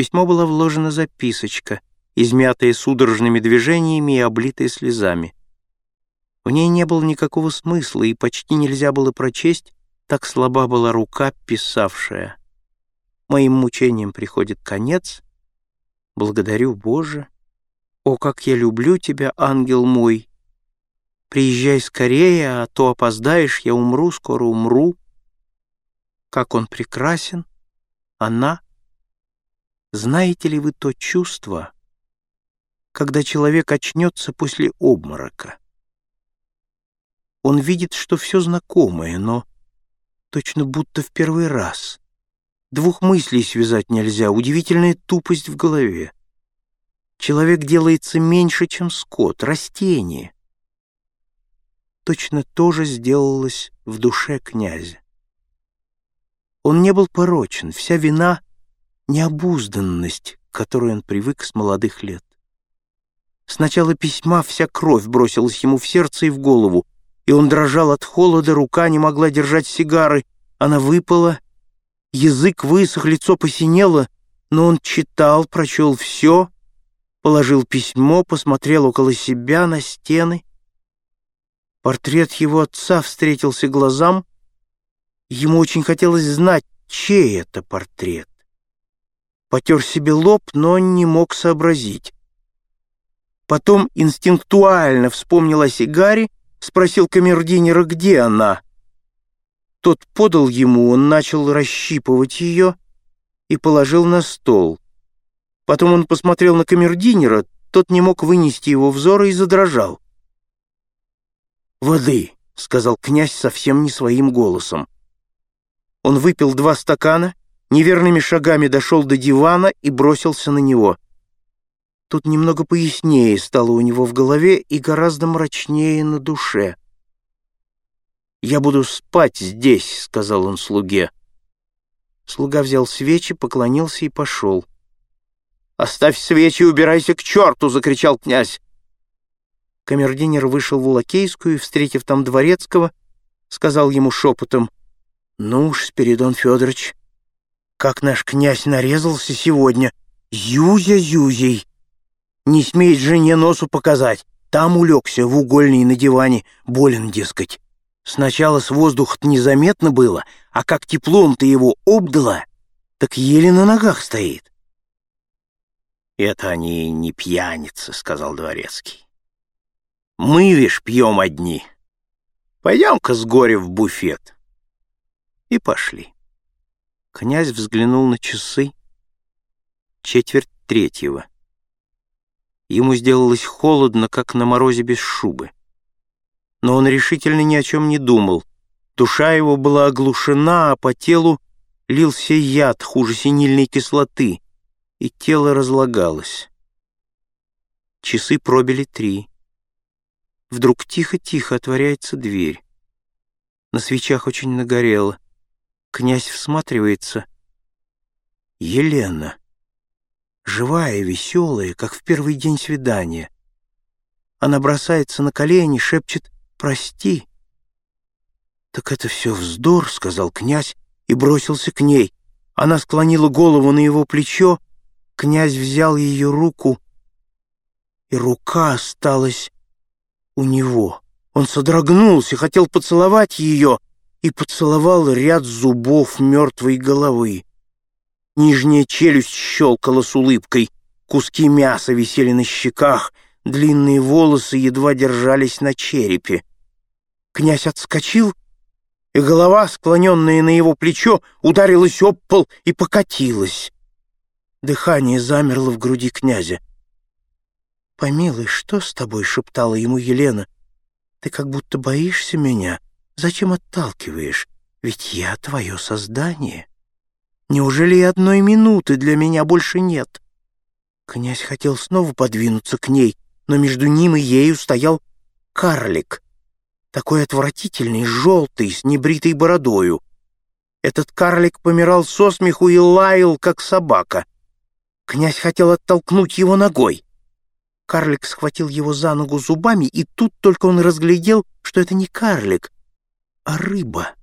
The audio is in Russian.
письмо была вложена записочка, измятая судорожными движениями и облитая слезами. В ней не было никакого смысла, и почти нельзя было прочесть, так слаба была рука, писавшая. Моим мучениям приходит конец. Благодарю, Боже. О, как я люблю тебя, ангел мой! Приезжай скорее, а то опоздаешь, я умру, скоро умру. Как он прекрасен, она. Знаете ли вы то чувство, когда человек очнется после обморока? Он видит, что все знакомое, но точно будто в первый раз. Двух мыслей связать нельзя, удивительная тупость в голове. Человек делается меньше, чем скот, растение. Точно то же сделалось в душе князя. Он не был порочен, вся вина — необузданность, к которой он привык с молодых лет. С начала письма вся кровь бросилась ему в сердце и в голову, и он дрожал от холода, рука не могла держать сигары, она выпала, язык высох, лицо посинело, но он читал, прочел все, положил письмо, посмотрел около себя на стены. Портрет его отца встретился глазам, ему очень хотелось знать, чей это портрет. Потер себе лоб, но не мог сообразить. Потом инстинктуально вспомнил о сигаре спросил камердинера, где она. Тот подал ему, он начал расщипывать ее и положил на стол. Потом он посмотрел на камердинера, тот не мог вынести его взора и задрожал. «Воды», — сказал князь совсем не своим голосом. Он выпил два стакана, неверными шагами дошел до дивана и бросился на него — Тут немного пояснее стало у него в голове и гораздо мрачнее на душе. «Я буду спать здесь», — сказал он слуге. Слуга взял свечи, поклонился и пошел. «Оставь свечи и убирайся к черту!» — закричал князь. Камердинер вышел в Улакейскую и, встретив там Дворецкого, сказал ему шепотом, «Ну уж, Спиридон Федорович, как наш князь нарезался сегодня, Зюзя Зюзей!» Не смеет жене носу показать. Там улегся, в угольной на диване, болен, дескать. Сначала с воздуха незаметно было, а как теплом ты его обдала, так еле на ногах стоит. «Это они не пьяницы», — сказал Дворецкий. «Мы, вишь, пьем одни. Пойдем-ка с горя в буфет». И пошли. Князь взглянул на часы. Четверть третьего. Ему сделалось холодно, как на морозе без шубы. Но он решительно ни о чем не думал. Душа его была оглушена, а по телу лился яд хуже синильной кислоты, и тело разлагалось. Часы пробили три. Вдруг тихо-тихо отворяется дверь. На свечах очень нагорело. Князь всматривается. Елена живая, веселая, как в первый день свидания. Она бросается на колени, шепчет «Прости». «Так это все вздор», — сказал князь и бросился к ней. Она склонила голову на его плечо, князь взял ее руку, и рука осталась у него. Он содрогнулся, хотел поцеловать ее и поцеловал ряд зубов мертвой головы. Нижняя челюсть щелкала с улыбкой, куски мяса висели на щеках, длинные волосы едва держались на черепе. Князь отскочил, и голова, склоненная на его плечо, ударилась об пол и покатилась. Дыхание замерло в груди князя. «Помилуй, что с тобой?» — шептала ему Елена. «Ты как будто боишься меня. Зачем отталкиваешь? Ведь я твое создание». Неужели и одной минуты для меня больше нет? Князь хотел снова подвинуться к ней, но между ним и ею стоял карлик, такой отвратительный, желтый, с небритой бородою. Этот карлик помирал со смеху и лаял, как собака. Князь хотел оттолкнуть его ногой. Карлик схватил его за ногу зубами, и тут только он разглядел, что это не карлик, а рыба.